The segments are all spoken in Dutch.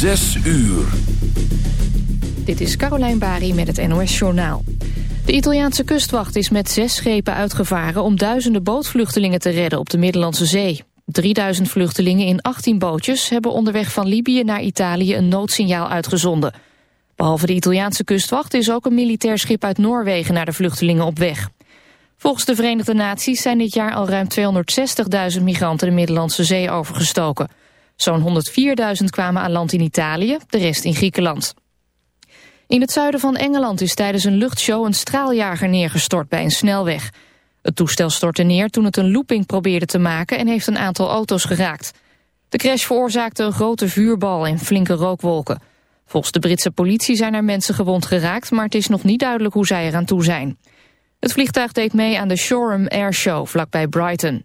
Zes uur. Dit is Carolijn Bari met het NOS Journaal. De Italiaanse kustwacht is met zes schepen uitgevaren... om duizenden bootvluchtelingen te redden op de Middellandse Zee. 3000 vluchtelingen in 18 bootjes hebben onderweg van Libië naar Italië... een noodsignaal uitgezonden. Behalve de Italiaanse kustwacht is ook een militair schip uit Noorwegen... naar de vluchtelingen op weg. Volgens de Verenigde Naties zijn dit jaar al ruim 260.000 migranten... de Middellandse Zee overgestoken... Zo'n 104.000 kwamen aan land in Italië, de rest in Griekenland. In het zuiden van Engeland is tijdens een luchtshow een straaljager neergestort bij een snelweg. Het toestel stortte neer toen het een looping probeerde te maken en heeft een aantal auto's geraakt. De crash veroorzaakte een grote vuurbal en flinke rookwolken. Volgens de Britse politie zijn er mensen gewond geraakt, maar het is nog niet duidelijk hoe zij eraan toe zijn. Het vliegtuig deed mee aan de Shoreham Air Show vlakbij Brighton.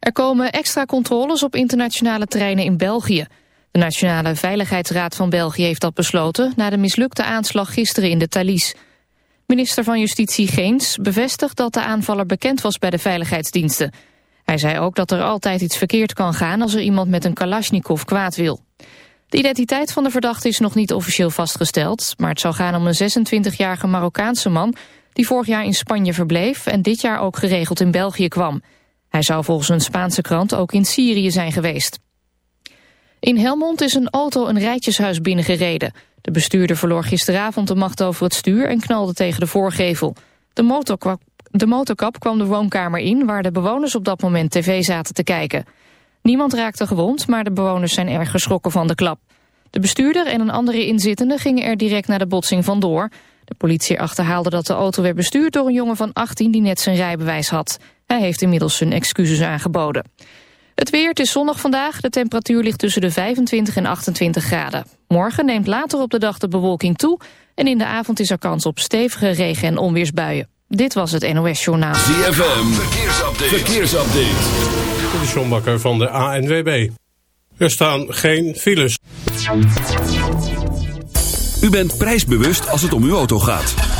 Er komen extra controles op internationale treinen in België. De Nationale Veiligheidsraad van België heeft dat besloten... na de mislukte aanslag gisteren in de Thalys. Minister van Justitie Geens bevestigt dat de aanvaller bekend was bij de veiligheidsdiensten. Hij zei ook dat er altijd iets verkeerd kan gaan... als er iemand met een kalasjnikov kwaad wil. De identiteit van de verdachte is nog niet officieel vastgesteld... maar het zou gaan om een 26-jarige Marokkaanse man... die vorig jaar in Spanje verbleef en dit jaar ook geregeld in België kwam... Hij zou volgens een Spaanse krant ook in Syrië zijn geweest. In Helmond is een auto een rijtjeshuis binnengereden. De bestuurder verloor gisteravond de macht over het stuur en knalde tegen de voorgevel. De, motorkap, de motorkap kwam de woonkamer in waar de bewoners op dat moment tv zaten te kijken. Niemand raakte gewond, maar de bewoners zijn erg geschrokken van de klap. De bestuurder en een andere inzittende gingen er direct naar de botsing vandoor. De politie achterhaalde dat de auto werd bestuurd door een jongen van 18 die net zijn rijbewijs had. Hij heeft inmiddels zijn excuses aangeboden. Het weer, het is zonnig vandaag. De temperatuur ligt tussen de 25 en 28 graden. Morgen neemt later op de dag de bewolking toe... en in de avond is er kans op stevige regen- en onweersbuien. Dit was het NOS Journaal. ZFM, verkeersupdate. verkeersupdate. De Sjombakker van de ANWB. Er staan geen files. U bent prijsbewust als het om uw auto gaat.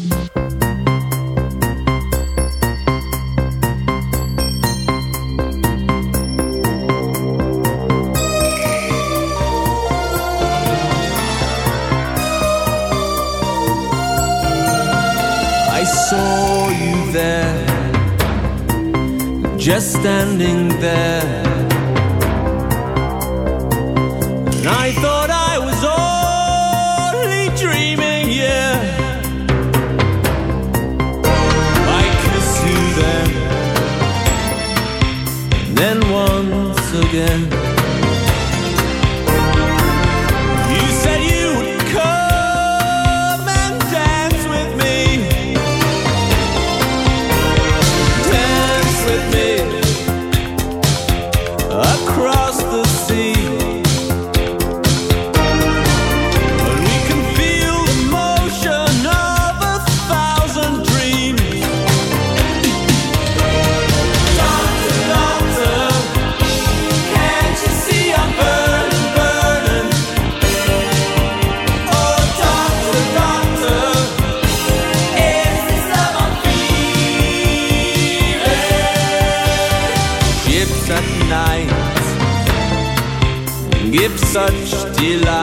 Just standing there. Such delight.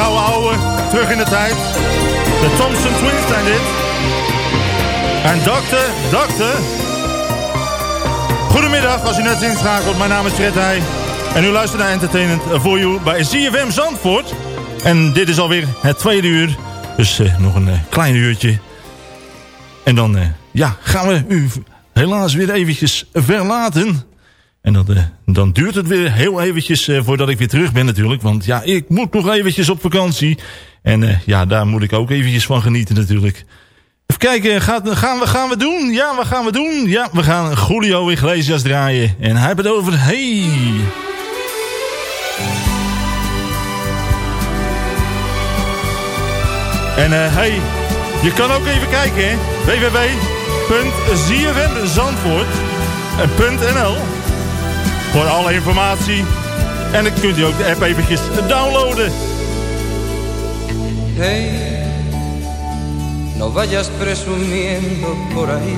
Gouden ouwe, terug in de tijd. De Thompson Twins zijn dit. En dokter, dokter. Goedemiddag, als u net inschakelt. Mijn naam is Fred Heij. En u luistert naar Entertainment for You bij CFM Zandvoort. En dit is alweer het tweede uur. Dus eh, nog een eh, klein uurtje. En dan eh, ja, gaan we u helaas weer eventjes verlaten. En dan, eh, dan duurt het weer heel eventjes eh, voordat ik weer terug ben natuurlijk. Want ja, ik moet nog eventjes op vakantie. En eh, ja, daar moet ik ook eventjes van genieten natuurlijk. Even kijken, gaat, gaan, we, gaan we doen? Ja, wat gaan we doen? Ja, we gaan Julio Iglesias draaien. En hij heeft het over, hey... En hey, je kan ook even kijken, hè. Voor alle informatie. En dan kunt u ook de app eventjes downloaden. Hey, no vayas presumiendo por ahí,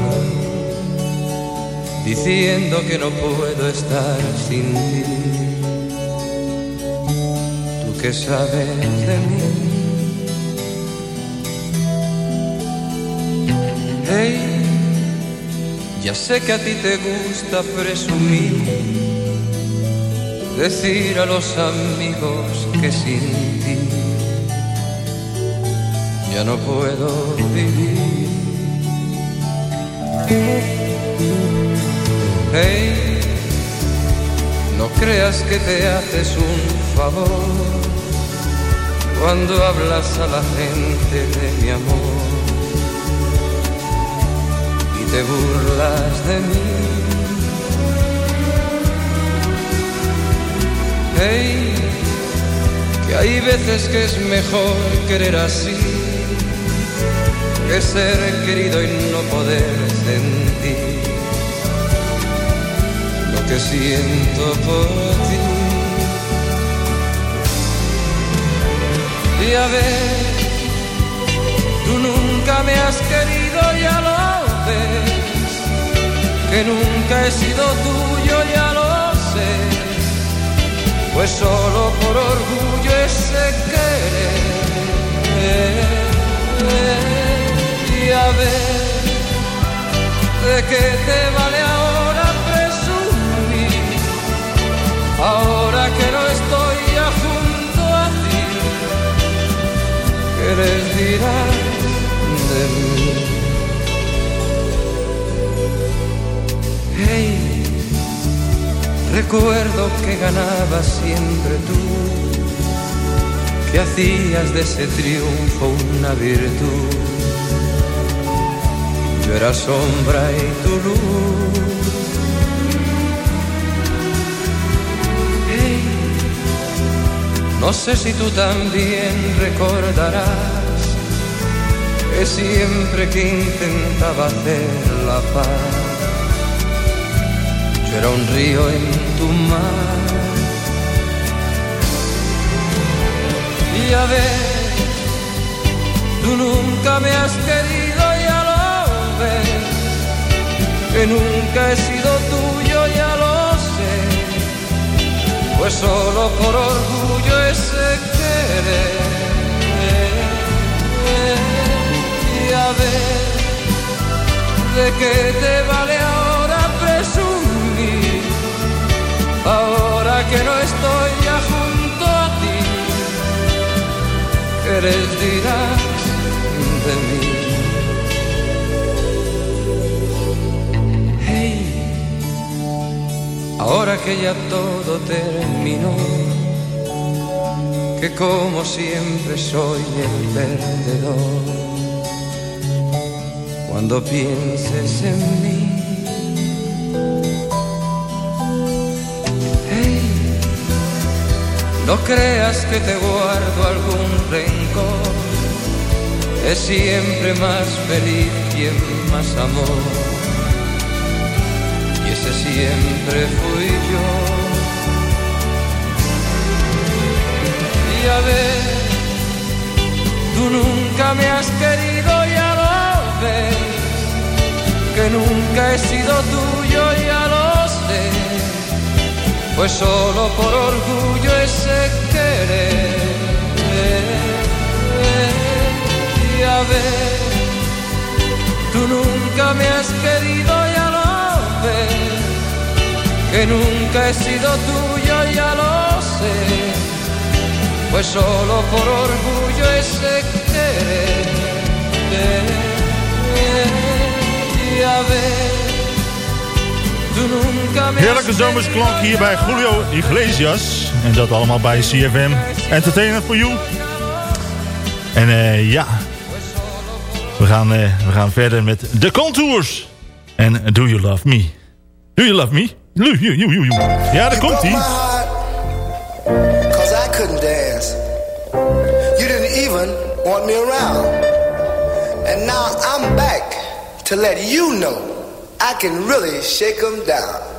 diciendo que no puedo estar sin ti. Tú que sabes de mí. Hey, ya sé que a ti te gusta presumir, decir a los amigos que sin ti ya no puedo vivir. Hey, no creas que te haces un favor cuando hablas a la gente de mi amor y te burlas de mí. Hey, que hay veces que es mejor querer así que ser querido y no poder sentir lo que siento por ti. Y a ver, tú nunca me has querido, ya lo ves, que nunca he sido tuyo, ya lo pues solo por orgullo ese querer y a ver de qué te vale ahora presumir ahora que no estoy ya junto a ti qué les dirás de mí hey recuerdo que ganabas siempre tú que hacías de ese triunfo una virtud. Yo era sombra y tu luz. No sé si tú también recordarás que siempre que intentaba hacer la paz, yo era un río en tu mar. Y a ver, tú nunca me has querido, ya lo ves, que nunca he sido tuyo, ya lo sé, pues solo por orgullo ese querer. A ver, ¿de qué te vale ahora que no estoy ya junto a ti, ¿qué les dirás de mí? Hey, ahora que ya todo terminó, que como siempre soy el perdedor cuando pienses en mí. No creas que te guardo algún rencor, es siempre más feliz quien más amor. Y ese siempre fui yo. Y a ver, tú nunca me has querido, ya lo ves que nunca he sido tuyo, pues solo por orgullo ese querer. Y a ver, tú nunca me has querido, ya lo ves, que nunca he sido tuyo, ya lo sé, pues solo por orgullo ese querer. Heerlijke zomersklank hier bij Julio Iglesias. En dat allemaal bij CFM Entertainment for You. En uh, ja, we gaan, uh, we gaan verder met The Contours. En Do You Love Me? Do You Love Me? Ja, daar komt hij. Cause I couldn't dance. You didn't even want me around. And now I'm back to let you know I can really shake them down.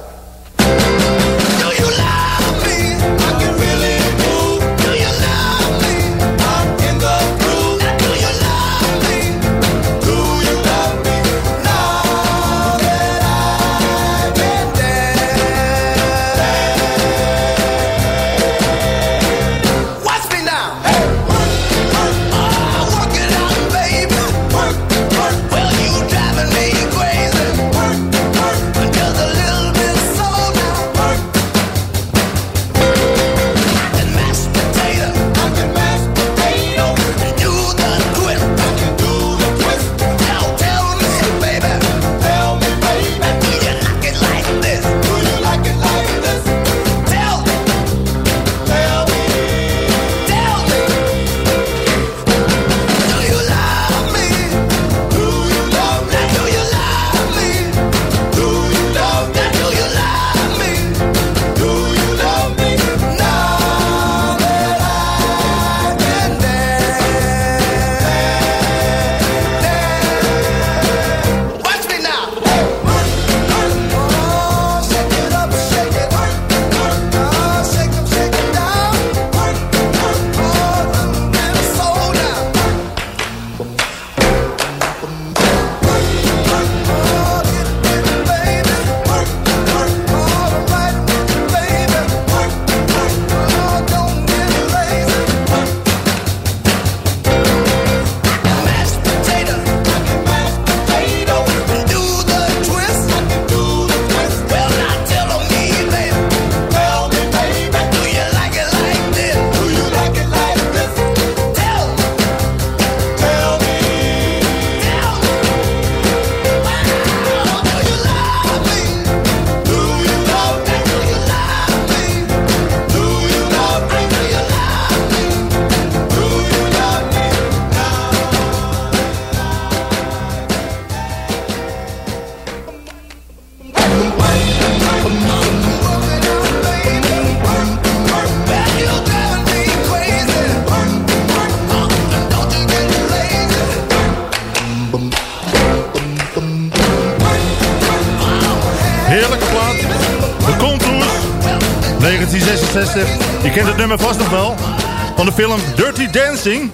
van de film Dirty Dancing.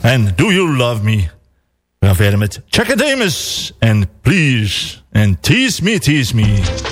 En Do You Love Me? We gaan verder met Chaka Damus en Please. and Tease Me, Tease Me.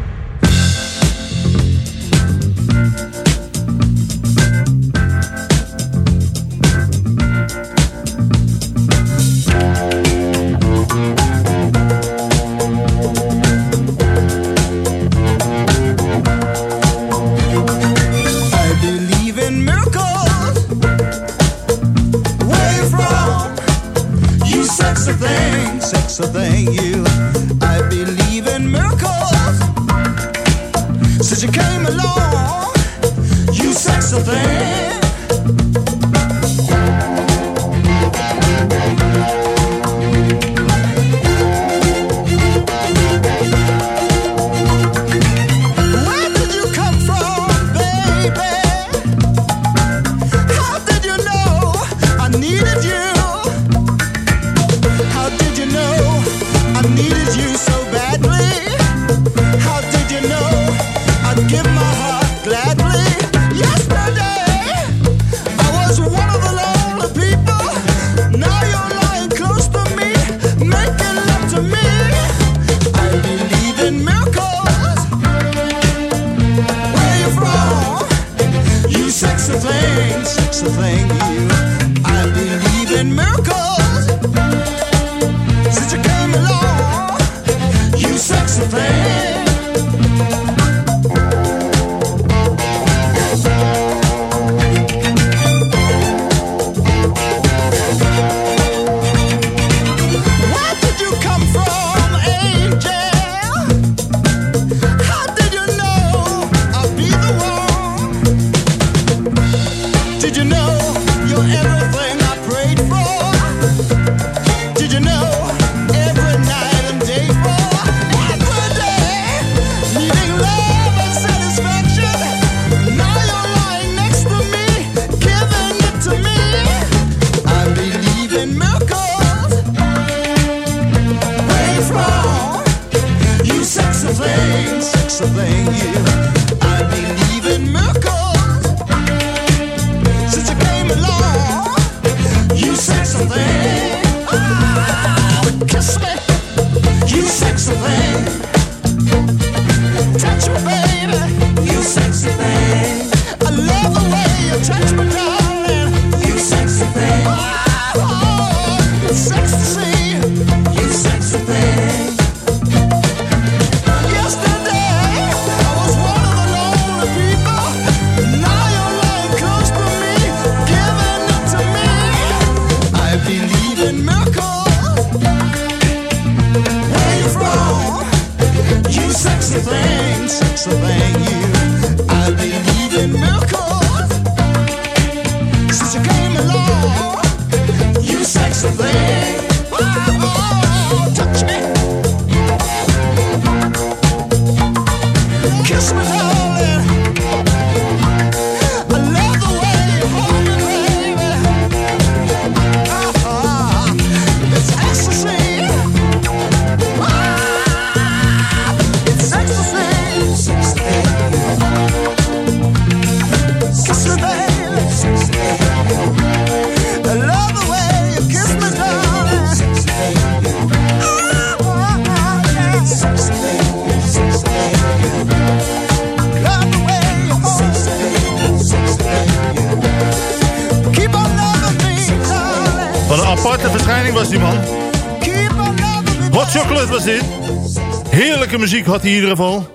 in ieder geval.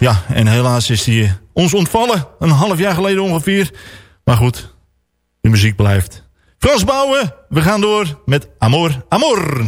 Ja, en helaas is hij ons ontvallen. Een half jaar geleden ongeveer. Maar goed, de muziek blijft. Frans Bouwen, we gaan door met Amor, Amor.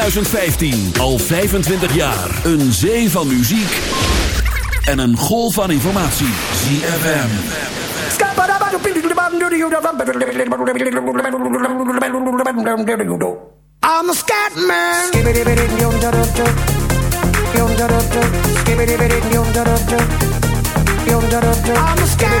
2015 al 25 jaar. Een zee van muziek en een golf van informatie. ZFM. I'm a scat man. I'm a scat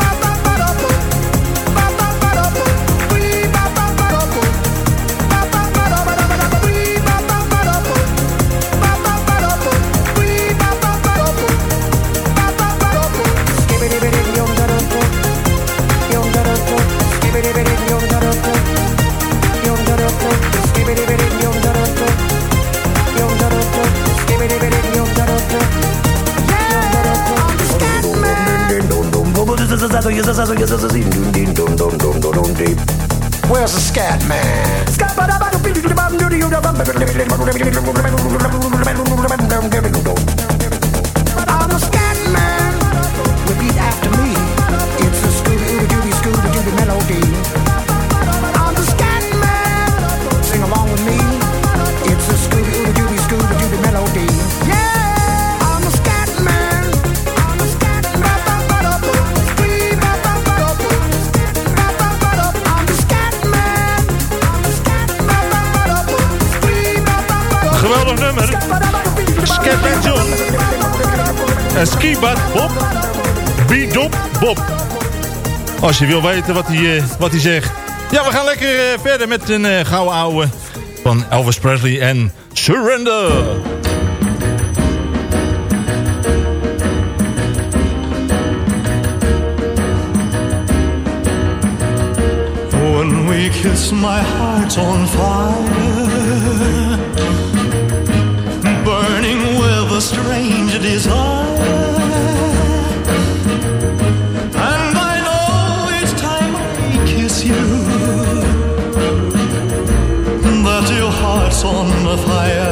Where's the scat man? I'm Scat John. En Skibad Bob. Bidop Bob. Als je wil weten wat hij, eh, wat hij zegt. Ja, we gaan lekker eh, verder met een eh, gouden ouwe van Elvis Presley en Surrender. When we kiss, my heart's on fire, heart's on fire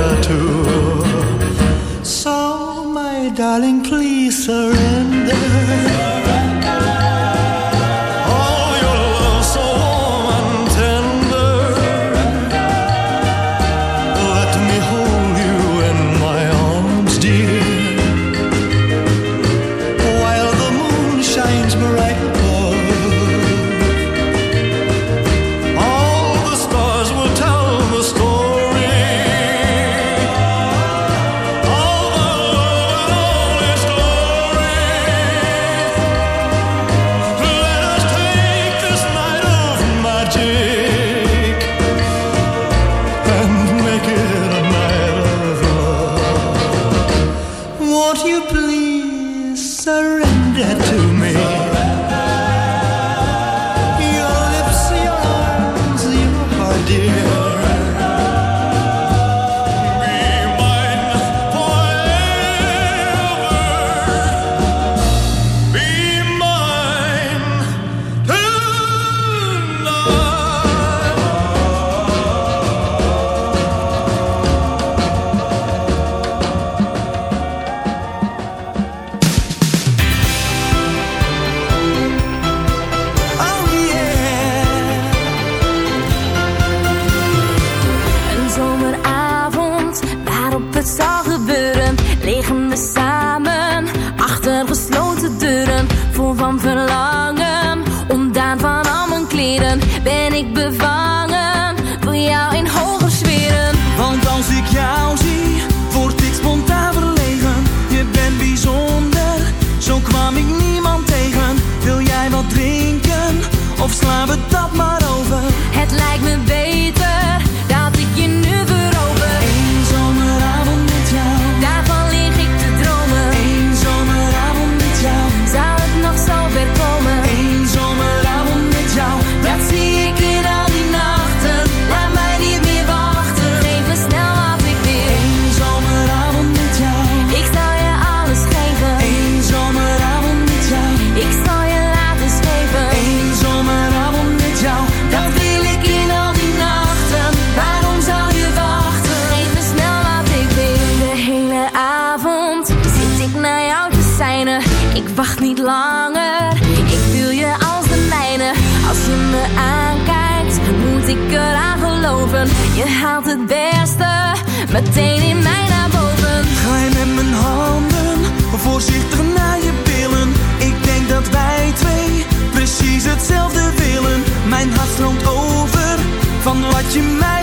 meteen in mij naar boven. Gooi met mijn handen voorzichtig naar je billen. Ik denk dat wij twee precies hetzelfde willen. Mijn hart stroomt over van wat je mij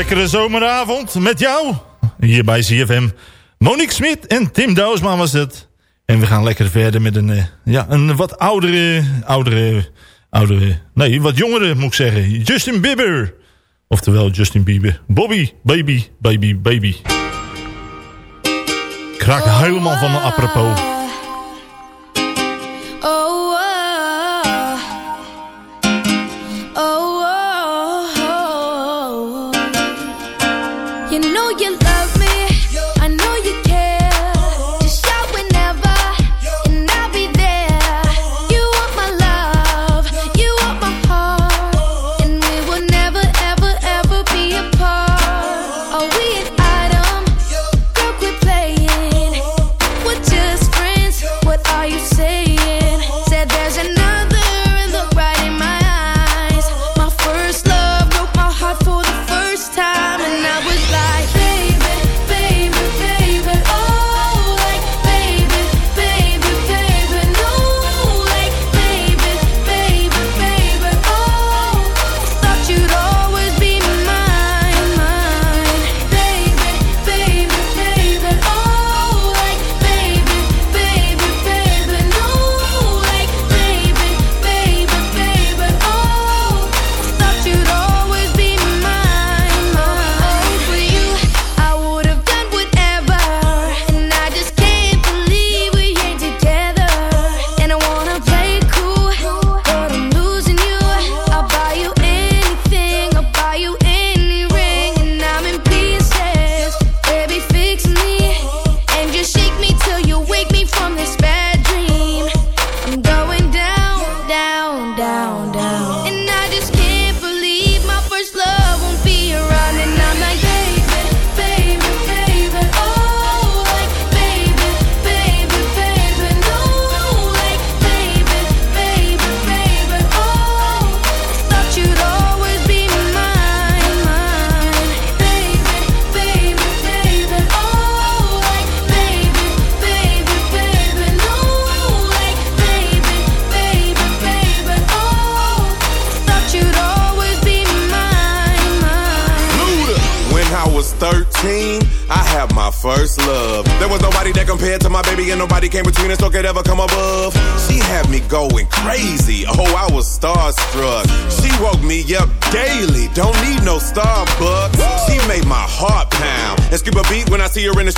lekkere zomeravond met jou. Hier bij CFM Monique Smit en Tim Douwsman was het. En we gaan lekker verder met een, eh, ja, een wat oudere, oudere, oudere, nee, wat jongere moet ik zeggen. Justin Bieber. Oftewel Justin Bieber. Bobby, baby, baby, baby. Ik helemaal van me apropos.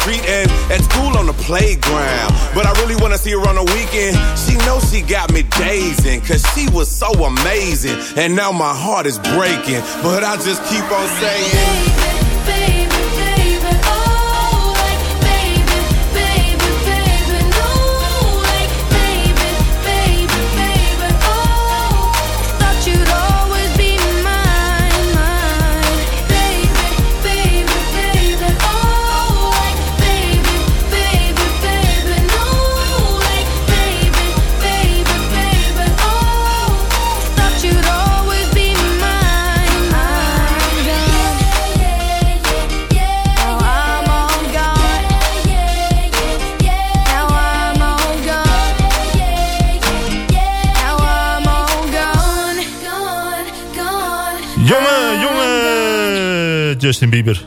Street and at school on the playground. But I really wanna see her on the weekend. She knows she got me dazing, cause she was so amazing. And now my heart is breaking, but I just keep on saying. Thought Justin Bieber.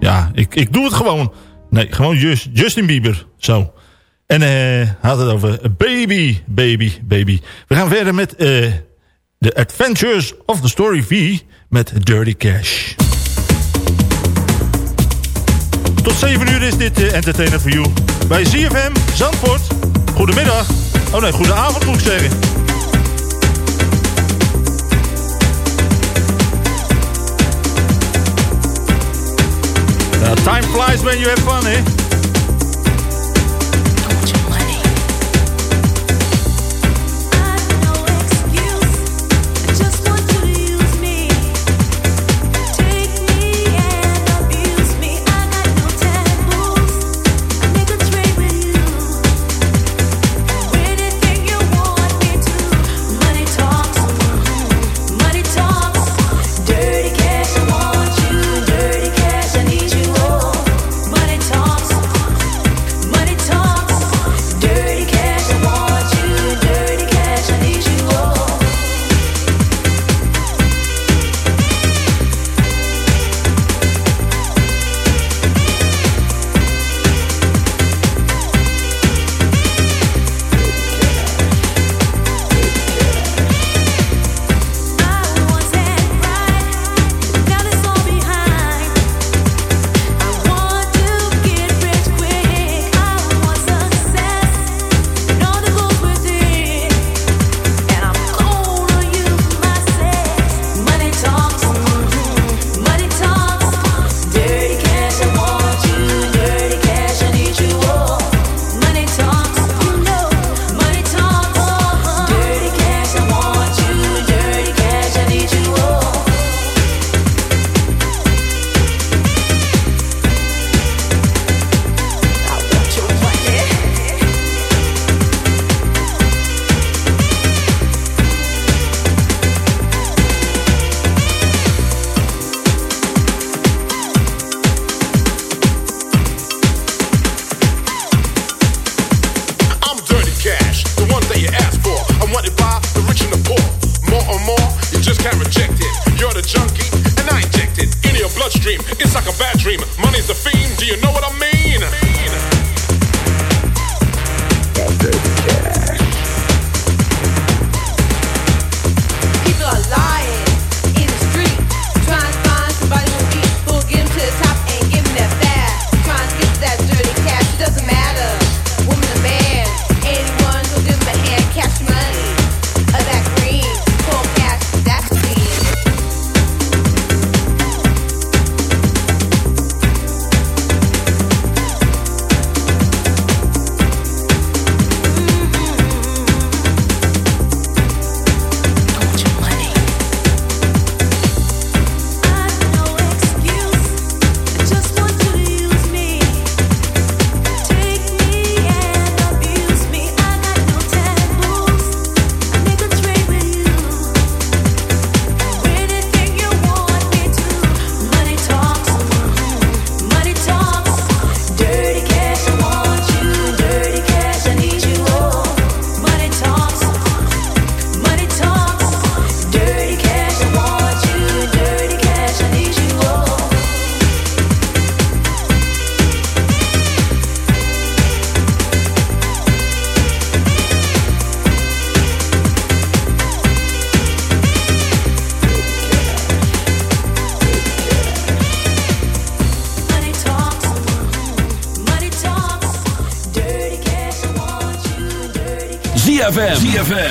Ja, ik, ik doe het gewoon. Nee, gewoon Just, Justin Bieber. Zo. En eh hij had het over Baby, Baby, Baby. We gaan verder met eh The Adventures of the Story V met Dirty Cash. Tot 7 uur is dit eh, Entertainer for You. Bij ZFM Zandvoort. Goedemiddag. Oh nee, goedenavond moet ik zeggen. Time flies when you have fun, eh?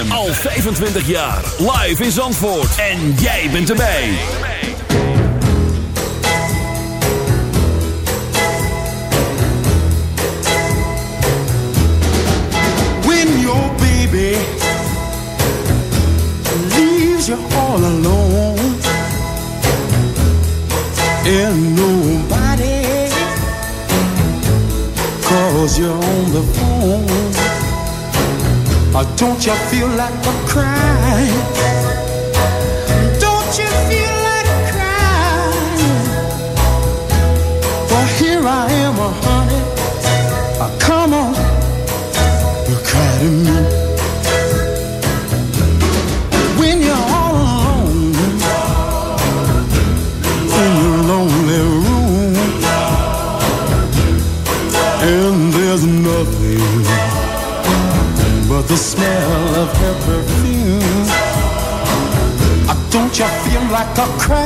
Al 25 jaar. Live in Zandvoort. En jij bent erbij. when your baby leaves you all alone and nobody calls you on the phone or don't you feel like a crying Talk crowd.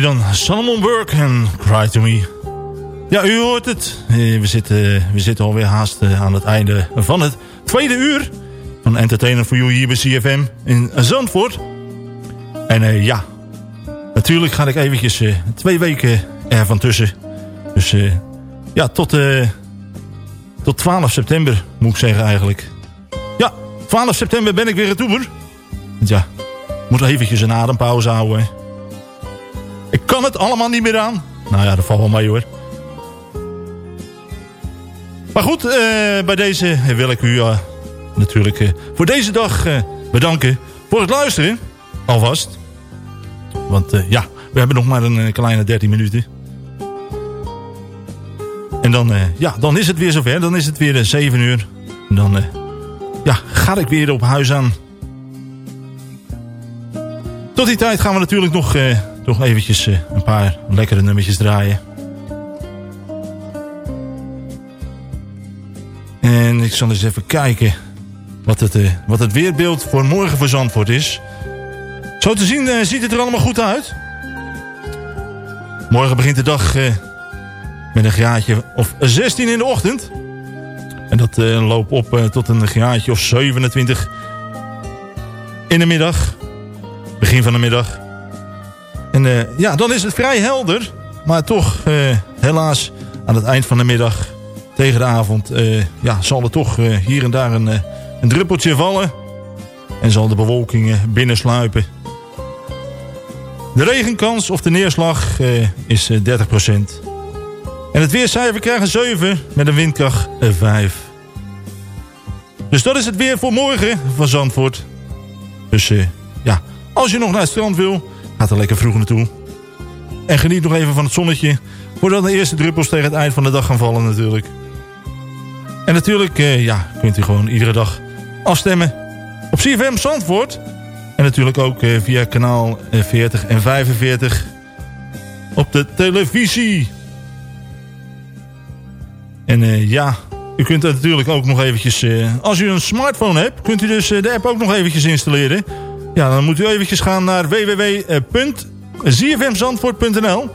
Dan. Salomon Burke en Cry To Me. Ja, u hoort het. Eh, We zitten, we zitten alweer haast eh, aan het einde van het tweede uur... van Entertainer for You hier bij CFM in Zandvoort. En eh, ja, natuurlijk ga ik eventjes twee weken ervan tussen. Dus ja, tot, tot 12 september moet ik zeggen eigenlijk. Ja, 12 september ben ik weer. Want ja, moet eventjes een adempauze houden. Kan het allemaal niet meer aan. Nou ja, dat valt wel mee hoor. Maar goed, eh, bij deze wil ik u eh, natuurlijk eh, voor deze dag bedanken voor het luisteren. Alvast. Want ja, we hebben nog maar een kleine 13 minuten. En dan, ja, dan is het weer zover. Dan is het weer eh, 7 uur. En dan ja, ga ik weer op huis aan. Tot die tijd gaan we natuurlijk nog, nog eventjes eh, een paar lekkere nummertjes draaien. En ik zal eens even kijken wat het, eh, wat het weerbeeld voor morgen voor Zandvoort is. Zo te zien eh, ziet het er allemaal goed uit. Morgen begint de dag met een graadje of 16 in de ochtend. En dat loopt op tot een graadje of 27 in de middag. Begin van de middag. En eh, ja, dan is het vrij helder. Maar toch, eh, helaas, aan het eind van de middag, tegen de avond... eh, ja, zal er toch hier en daar een, een druppeltje vallen. En zal de bewolking binnensluipen. De regenkans of de neerslag is eh, 30%. En het weercijfer krijgt een 7 met een windkracht eh, 5. Dus dat is het weer voor morgen van Zandvoort. Dus ja, als je nog naar het strand wil, ga er lekker vroeg naartoe. En geniet nog even van het zonnetje. Voordat de eerste druppels tegen het eind van de dag gaan vallen natuurlijk. En natuurlijk eh, ja, kunt u gewoon iedere dag afstemmen op CFM Zandvoort. En natuurlijk ook eh, via kanaal eh, 40 en 45 op de televisie. En eh, ja, u kunt natuurlijk ook nog eventjes... eh, als u een smartphone hebt, kunt u dus eh, de app ook nog eventjes installeren. Ja, dan moet u eventjes gaan naar www.zfmzandvoort.nl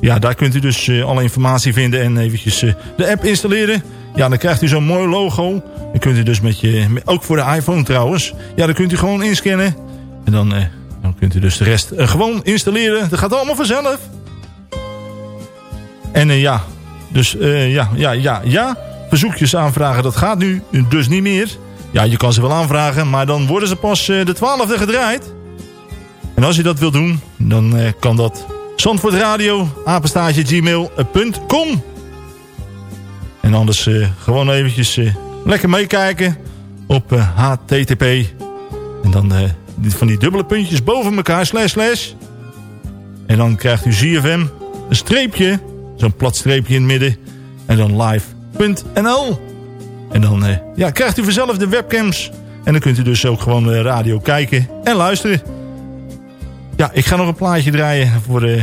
Ja, daar kunt u dus eh, alle informatie vinden en eventjes eh, de app installeren. Ja, dan krijgt u zo'n mooi logo. Dan kunt u dus met je... ook voor de iPhone trouwens. Ja, dan kunt u gewoon inscannen. En dan, eh, dan kunt u dus de rest gewoon installeren. Dat gaat allemaal vanzelf. En ja, dus ja, ja, ja, ja. Verzoekjes aanvragen, dat gaat nu dus niet meer. Ja, je kan ze wel aanvragen, maar dan worden ze pas eh, de 12e gedraaid. En als je dat wilt doen, dan eh, kan dat Zandvoortradio, gmail.com. En anders eh, gewoon eventjes eh, lekker meekijken op eh, HTTP. En dan eh, van die dubbele puntjes boven elkaar, slash slash. En dan krijgt u ZFM, een streepje, zo'n plat streepje in het midden. En dan live.nl. En dan eh, ja, krijgt u vanzelf de webcams. En dan kunt u dus ook gewoon de radio kijken en luisteren. Ja, ik ga nog een plaatje draaien voor, eh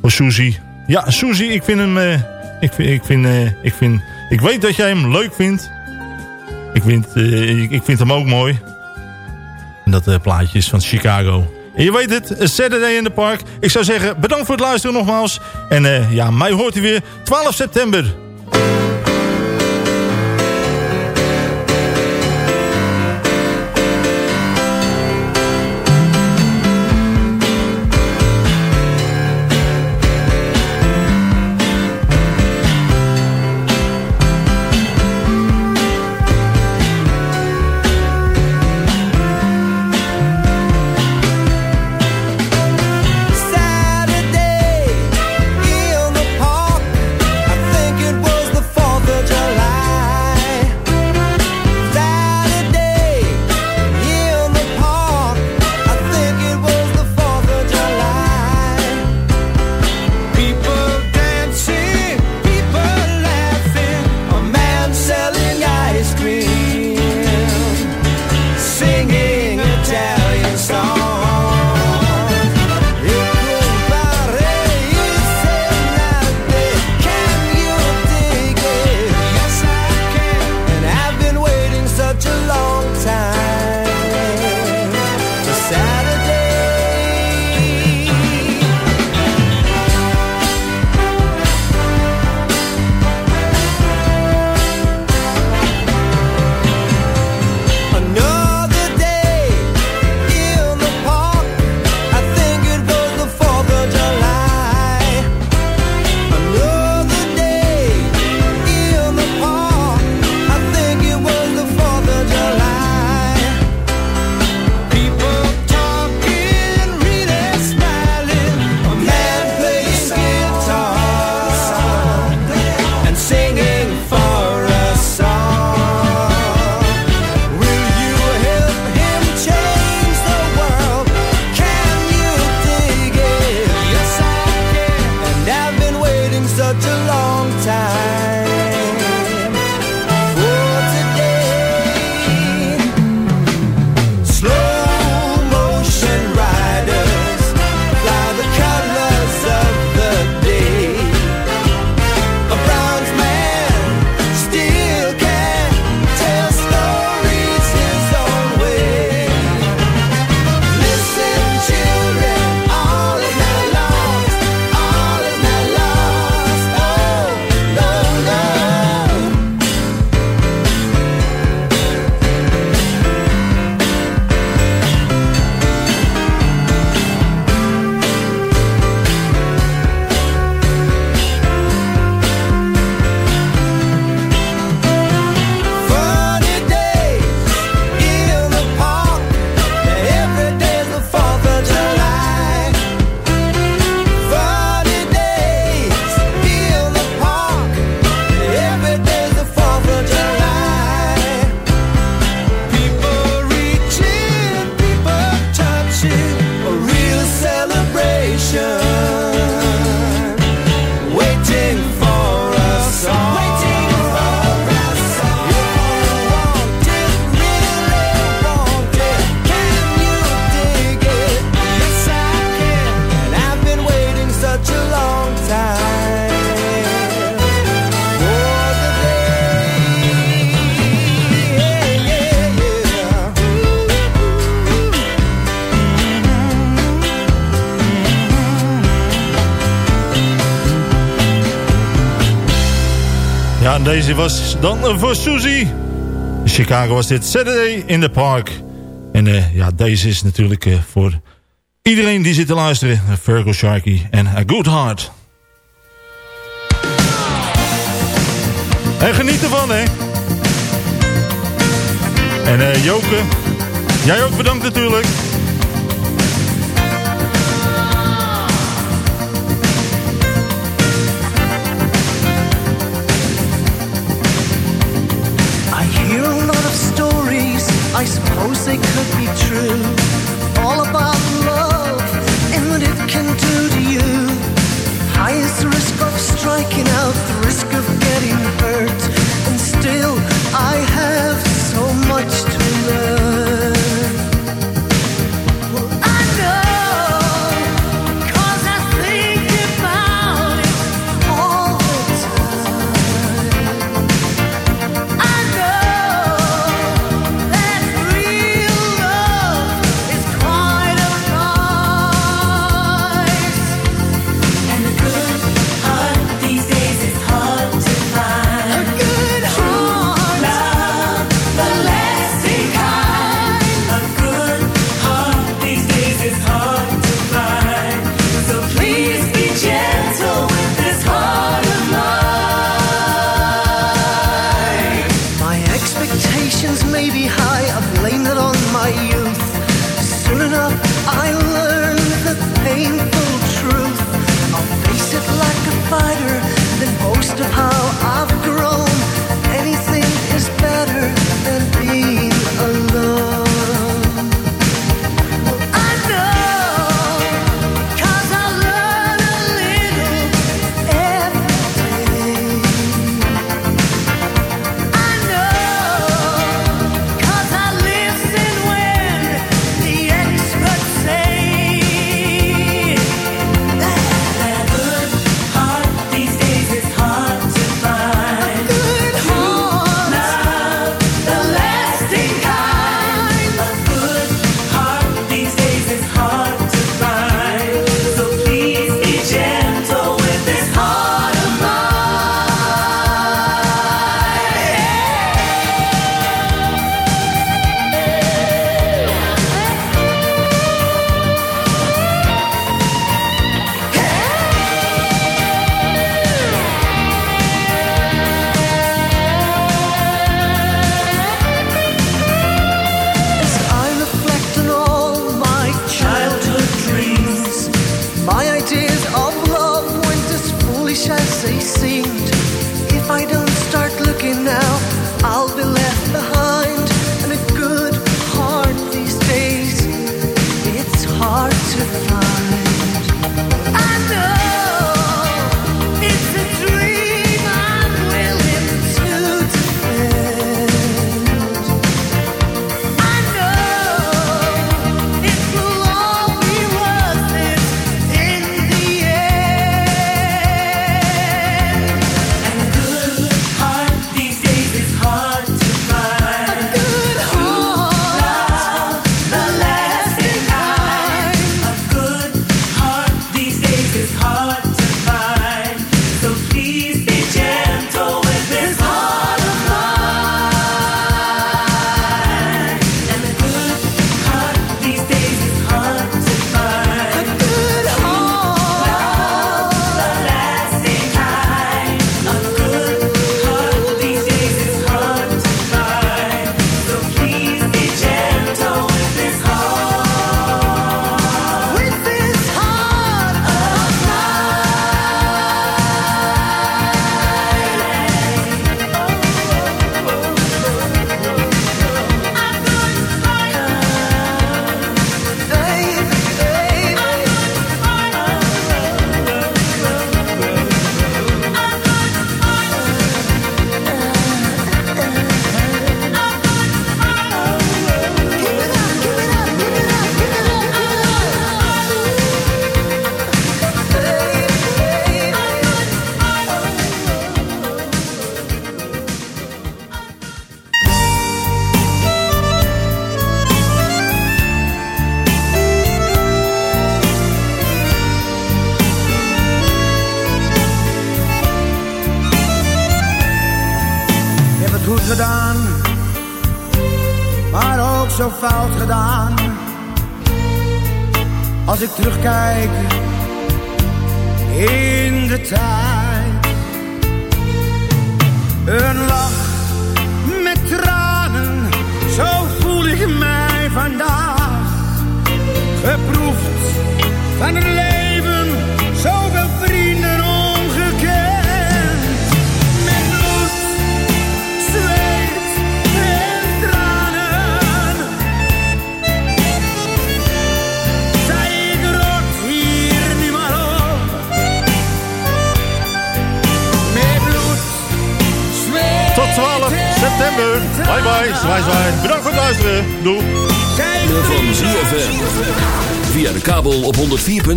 voor Suzy. Ja, Suzy, ik vind hem... eh, ik, vind, ik, vind, eh, ik, vind, ik weet dat jij hem leuk vindt. Ik vind, eh, ik, ik vind hem ook mooi. En dat eh, plaatje is van Chicago. En je weet het, Saturday in the Park. Ik zou zeggen, bedankt voor het luisteren nogmaals. En eh, ja, mij hoort u weer 12 september. was dan voor Susie. In Chicago was dit Saturday in the Park. En eh, ja, deze is natuurlijk eh, voor iedereen die zit te luisteren. Virgo Sharky en A Good Heart. En geniet ervan, hè. En uh, Joke, jij ook bedankt natuurlijk.